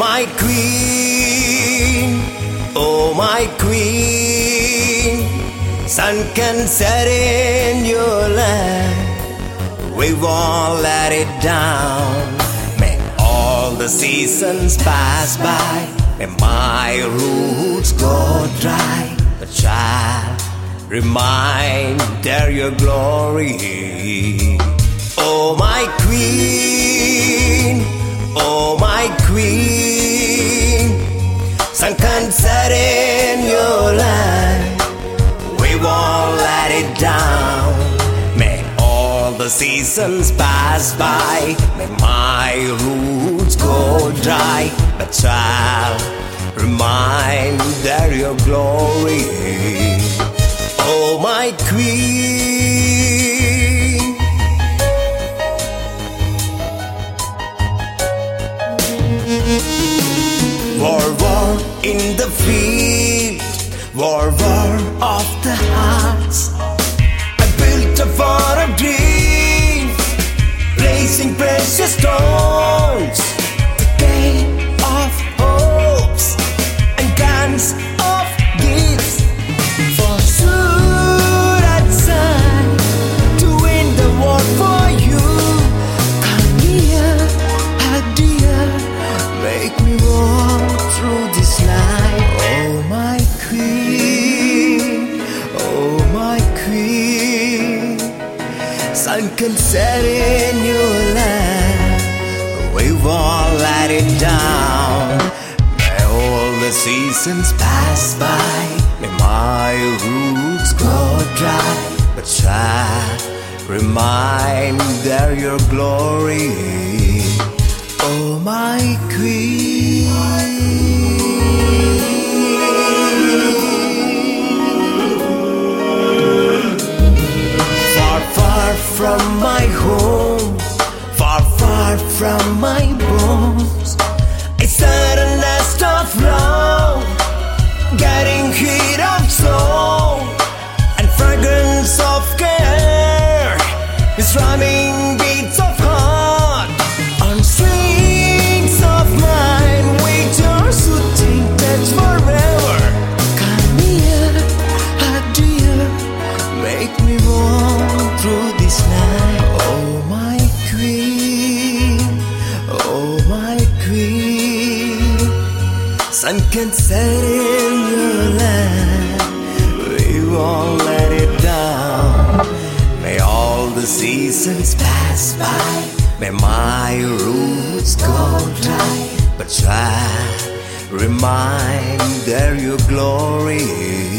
my queen, oh my queen, sun can set in your land. We won't let it down. May all the seasons pass by. May my roots go dry. But child, remind there your glory. Oh my queen, down. May all the seasons pass by. May my roots go dry. But child, remind your glory. Oh my queen. War, war in the field, war, war of the hearts. Make me walk through this life. Oh my queen, oh my queen, sun can set in your land. We won't let it down. May all the seasons pass by. May my roots grow dry. But child, remind there your glory. Oh my queen. Far, far from my home, far, far from my bones. Set in your land. We won't let it down. May all the seasons pass by. May my roots go dry. But child, remind there your glory.